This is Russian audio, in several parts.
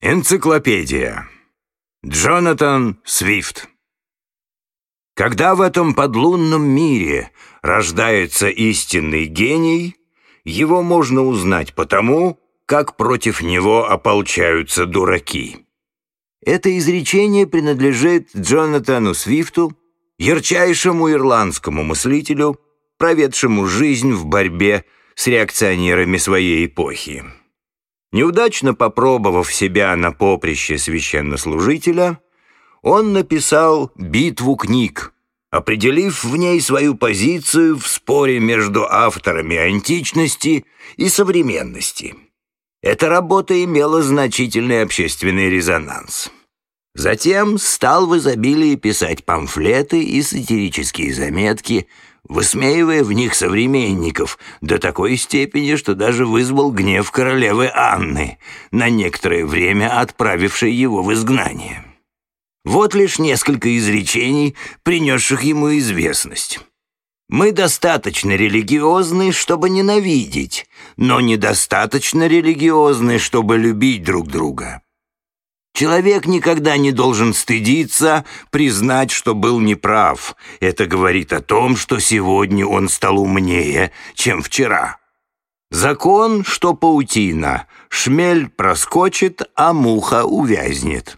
Энциклопедия. Джонатан Свифт. Когда в этом подлунном мире рождается истинный гений, его можно узнать потому, как против него ополчаются дураки. Это изречение принадлежит Джонатану Свифту, ярчайшему ирландскому мыслителю, проведшему жизнь в борьбе с реакционерами своей эпохи. Неудачно попробовав себя на поприще священнослужителя, он написал «Битву книг», определив в ней свою позицию в споре между авторами античности и современности. Эта работа имела значительный общественный резонанс. Затем стал в изобилии писать памфлеты и сатирические заметки – высмеивая в них современников до такой степени, что даже вызвал гнев королевы Анны, на некоторое время отправившей его в изгнание. Вот лишь несколько изречений, принесших ему известность. «Мы достаточно религиозны, чтобы ненавидеть, но недостаточно религиозны, чтобы любить друг друга». Человек никогда не должен стыдиться, признать, что был неправ. Это говорит о том, что сегодня он стал умнее, чем вчера. Закон, что паутина, шмель проскочит, а муха увязнет.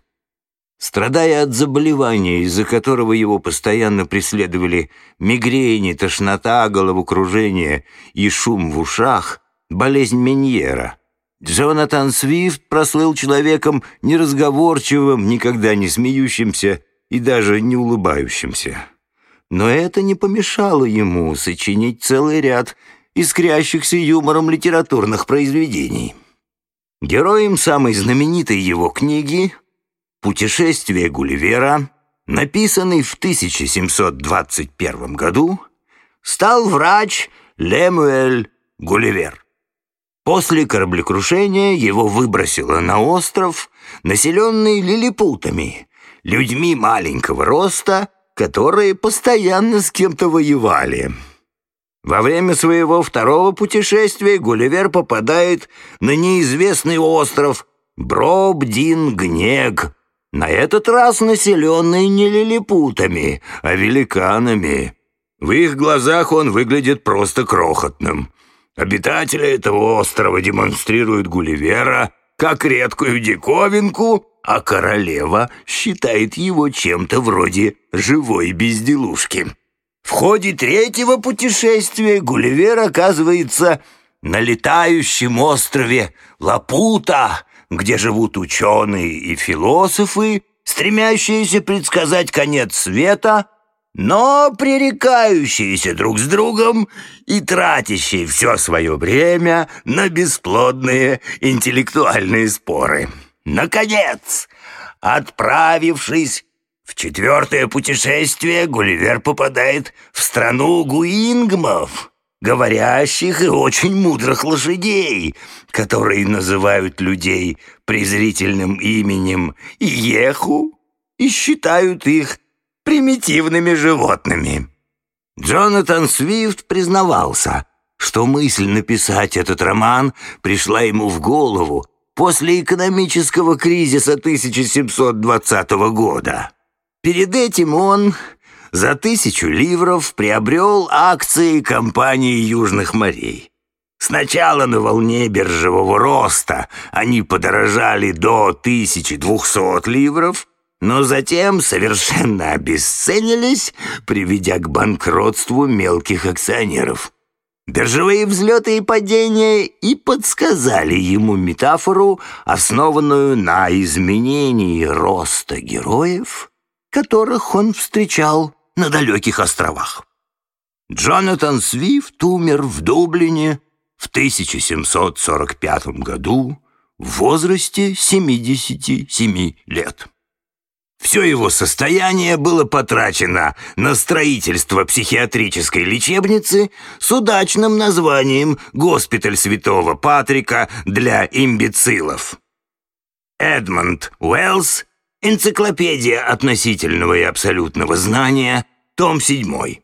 Страдая от заболевания, из-за которого его постоянно преследовали мигрени, тошнота, головокружение и шум в ушах, болезнь Меньера – Джонатан Свифт прослыл человеком неразговорчивым, никогда не смеющимся и даже не улыбающимся. Но это не помешало ему сочинить целый ряд искрящихся юмором литературных произведений. Героем самой знаменитой его книги «Путешествие Гулливера», написанный в 1721 году, стал врач Лемуэль Гулливер. После кораблекрушения его выбросило на остров, населенный лилипутами, людьми маленького роста, которые постоянно с кем-то воевали. Во время своего второго путешествия Гулливер попадает на неизвестный остров Бробдин-Гнег, на этот раз населенный не лилипутами, а великанами. В их глазах он выглядит просто крохотным. Обитатели этого острова демонстрируют Гулливера как редкую диковинку, а королева считает его чем-то вроде живой безделушки. В ходе третьего путешествия Гулливер оказывается на летающем острове Лапута, где живут ученые и философы, стремящиеся предсказать конец света – но пререкающиеся друг с другом и тратящие все свое время на бесплодные интеллектуальные споры. Наконец, отправившись в четвертое путешествие, Гулливер попадает в страну гуингмов, говорящих и очень мудрых лошадей, которые называют людей презрительным именем Еху и считают их примитивными животными. Джонатан Свифт признавался, что мысль написать этот роман пришла ему в голову после экономического кризиса 1720 года. Перед этим он за тысячу ливров приобрел акции компании Южных морей. Сначала на волне биржевого роста они подорожали до 1200 ливров, но затем совершенно обесценились, приведя к банкротству мелких акционеров. Биржевые взлеты и падения и подсказали ему метафору, основанную на изменении роста героев, которых он встречал на далеких островах. Джонатан Свифт умер в Дублине в 1745 году в возрасте 77 лет. Все его состояние было потрачено на строительство психиатрической лечебницы с удачным названием «Госпиталь Святого Патрика для имбецилов». Эдмонд Уэллс «Энциклопедия относительного и абсолютного знания», том 7.